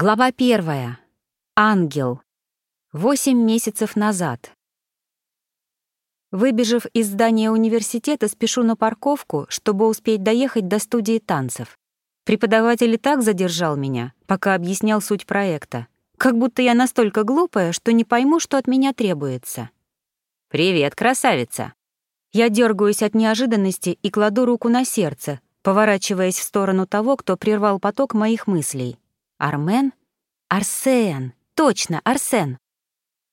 Глава первая. Ангел. Восемь месяцев назад. Выбежав из здания университета, спешу на парковку, чтобы успеть доехать до студии танцев. Преподаватель и так задержал меня, пока объяснял суть проекта. Как будто я настолько глупая, что не пойму, что от меня требуется. «Привет, красавица!» Я дергаюсь от неожиданности и кладу руку на сердце, поворачиваясь в сторону того, кто прервал поток моих мыслей. Армен? Арсен! Точно, Арсен!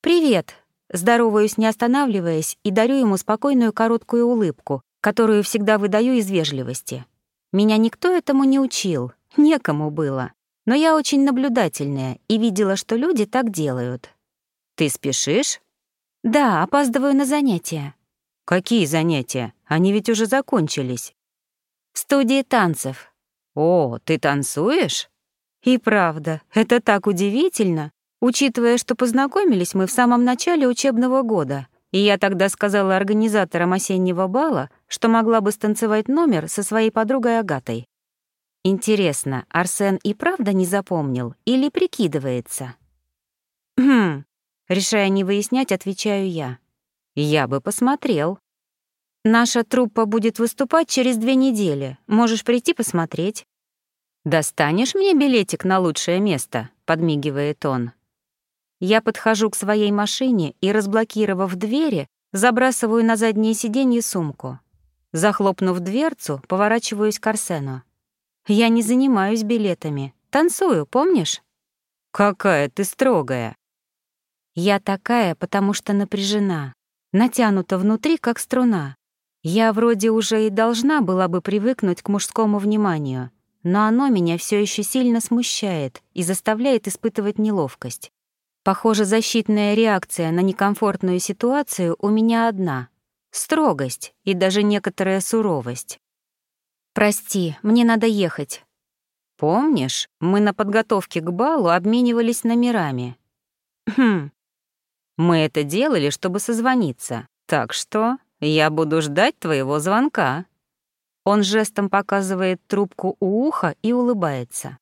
«Привет!» Здороваюсь, не останавливаясь, и дарю ему спокойную короткую улыбку, которую всегда выдаю из вежливости. Меня никто этому не учил, некому было. Но я очень наблюдательная и видела, что люди так делают. «Ты спешишь?» «Да, опаздываю на занятия». «Какие занятия? Они ведь уже закончились». «В студии танцев». «О, ты танцуешь?» И правда, это так удивительно, учитывая, что познакомились мы в самом начале учебного года, и я тогда сказала организаторам осеннего бала, что могла бы станцевать номер со своей подругой Агатой. Интересно, Арсен и правда не запомнил или прикидывается? Хм, решая не выяснять, отвечаю я. Я бы посмотрел. Наша труппа будет выступать через две недели. Можешь прийти посмотреть. «Достанешь мне билетик на лучшее место?» — подмигивает он. Я подхожу к своей машине и, разблокировав двери, забрасываю на заднее сиденье сумку. Захлопнув дверцу, поворачиваюсь к Арсену. «Я не занимаюсь билетами. Танцую, помнишь?» «Какая ты строгая!» Я такая, потому что напряжена, натянута внутри, как струна. Я вроде уже и должна была бы привыкнуть к мужскому вниманию, но оно меня все еще сильно смущает и заставляет испытывать неловкость. Похоже, защитная реакция на некомфортную ситуацию у меня одна — строгость и даже некоторая суровость. «Прости, мне надо ехать». «Помнишь, мы на подготовке к балу обменивались номерами?» «Хм. Мы это делали, чтобы созвониться, так что я буду ждать твоего звонка». Он жестом показывает трубку у уха и улыбается.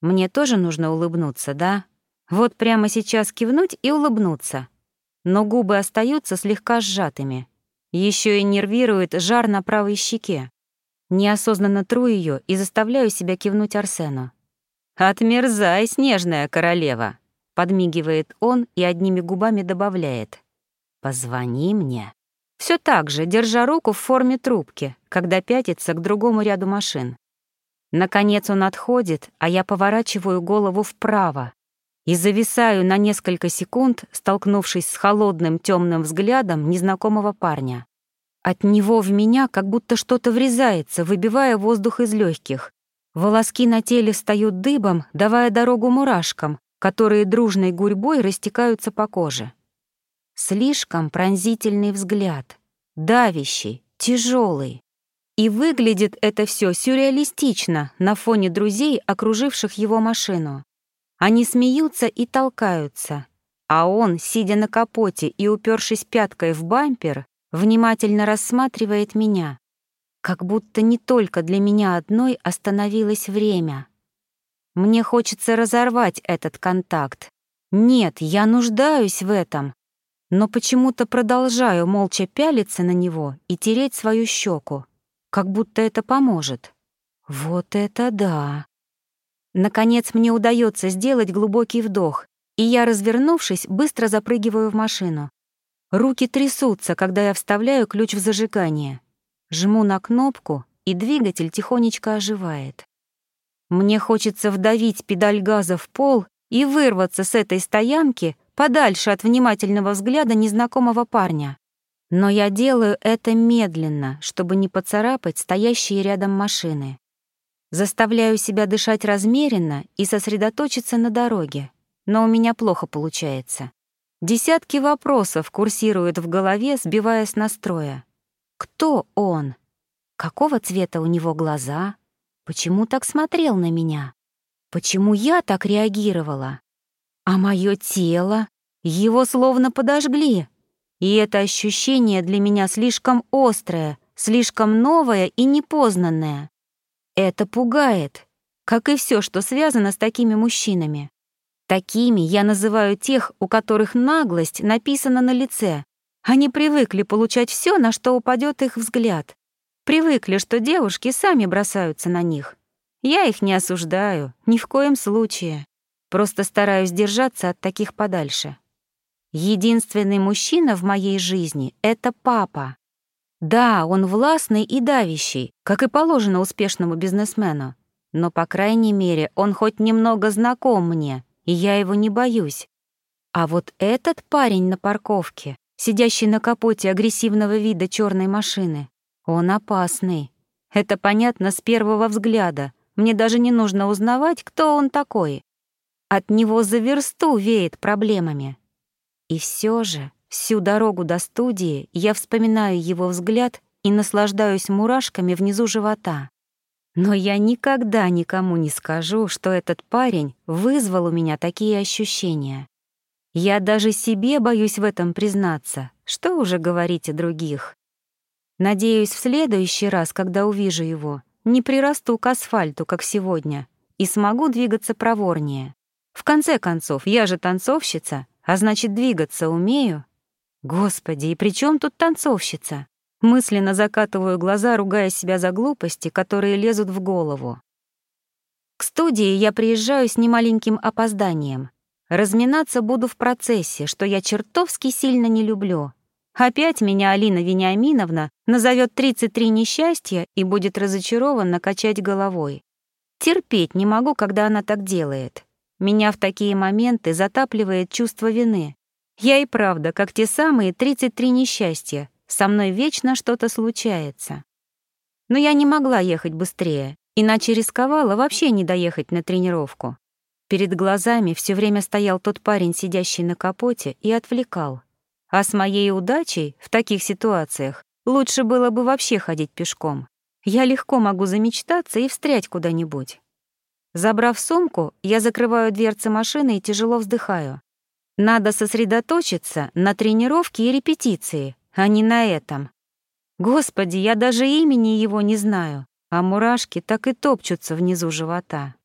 Мне тоже нужно улыбнуться, да? Вот прямо сейчас кивнуть и улыбнуться. Но губы остаются слегка сжатыми. Еще и нервирует жар на правой щеке. Неосознанно тру ее и заставляю себя кивнуть Арсену. «Отмерзай, снежная королева!» Подмигивает он и одними губами добавляет. «Позвони мне». Все так же, держа руку в форме трубки, когда пятится к другому ряду машин. Наконец он отходит, а я поворачиваю голову вправо и зависаю на несколько секунд, столкнувшись с холодным темным взглядом незнакомого парня. От него в меня как будто что-то врезается, выбивая воздух из легких. Волоски на теле встают дыбом, давая дорогу мурашкам, которые дружной гурьбой растекаются по коже. Слишком пронзительный взгляд, давящий, тяжелый. И выглядит это все сюрреалистично на фоне друзей, окруживших его машину. Они смеются и толкаются, а он, сидя на капоте и упершись пяткой в бампер, внимательно рассматривает меня, как будто не только для меня одной остановилось время. Мне хочется разорвать этот контакт. Нет, я нуждаюсь в этом, но почему-то продолжаю молча пялиться на него и тереть свою щеку, как будто это поможет. Вот это да! Наконец мне удается сделать глубокий вдох, и я, развернувшись, быстро запрыгиваю в машину. Руки трясутся, когда я вставляю ключ в зажигание. Жму на кнопку, и двигатель тихонечко оживает. Мне хочется вдавить педаль газа в пол и вырваться с этой стоянки, подальше от внимательного взгляда незнакомого парня. Но я делаю это медленно, чтобы не поцарапать стоящие рядом машины. Заставляю себя дышать размеренно и сосредоточиться на дороге, но у меня плохо получается. Десятки вопросов курсируют в голове, сбивая с настроя. Кто он? Какого цвета у него глаза? Почему так смотрел на меня? Почему я так реагировала? А мое тело? Его словно подожгли. И это ощущение для меня слишком острое, слишком новое и непознанное. Это пугает. как и все, что связано с такими мужчинами. Такими я называю тех, у которых наглость написана на лице. Они привыкли получать все, на что упадет их взгляд. Привыкли, что девушки сами бросаются на них. Я их не осуждаю, ни в коем случае. Просто стараюсь держаться от таких подальше. Единственный мужчина в моей жизни — это папа. Да, он властный и давящий, как и положено успешному бизнесмену. Но, по крайней мере, он хоть немного знаком мне, и я его не боюсь. А вот этот парень на парковке, сидящий на капоте агрессивного вида черной машины, он опасный. Это понятно с первого взгляда. Мне даже не нужно узнавать, кто он такой. От него за версту веет проблемами. И все же всю дорогу до студии я вспоминаю его взгляд и наслаждаюсь мурашками внизу живота. Но я никогда никому не скажу, что этот парень вызвал у меня такие ощущения. Я даже себе боюсь в этом признаться, что уже говорить о других. Надеюсь, в следующий раз, когда увижу его, не прирасту к асфальту, как сегодня, и смогу двигаться проворнее. В конце концов, я же танцовщица, а значит, двигаться умею. Господи, и при чем тут танцовщица? Мысленно закатываю глаза, ругая себя за глупости, которые лезут в голову. К студии я приезжаю с немаленьким опозданием. Разминаться буду в процессе, что я чертовски сильно не люблю. Опять меня Алина Вениаминовна назовет 33 несчастья и будет разочарованно качать головой. Терпеть не могу, когда она так делает. Меня в такие моменты затапливает чувство вины. Я и правда, как те самые 33 несчастья, со мной вечно что-то случается. Но я не могла ехать быстрее, иначе рисковала вообще не доехать на тренировку. Перед глазами все время стоял тот парень, сидящий на капоте, и отвлекал. А с моей удачей в таких ситуациях лучше было бы вообще ходить пешком. Я легко могу замечтаться и встрять куда-нибудь. Забрав сумку, я закрываю дверцы машины и тяжело вздыхаю. Надо сосредоточиться на тренировке и репетиции, а не на этом. Господи, я даже имени его не знаю, а мурашки так и топчутся внизу живота.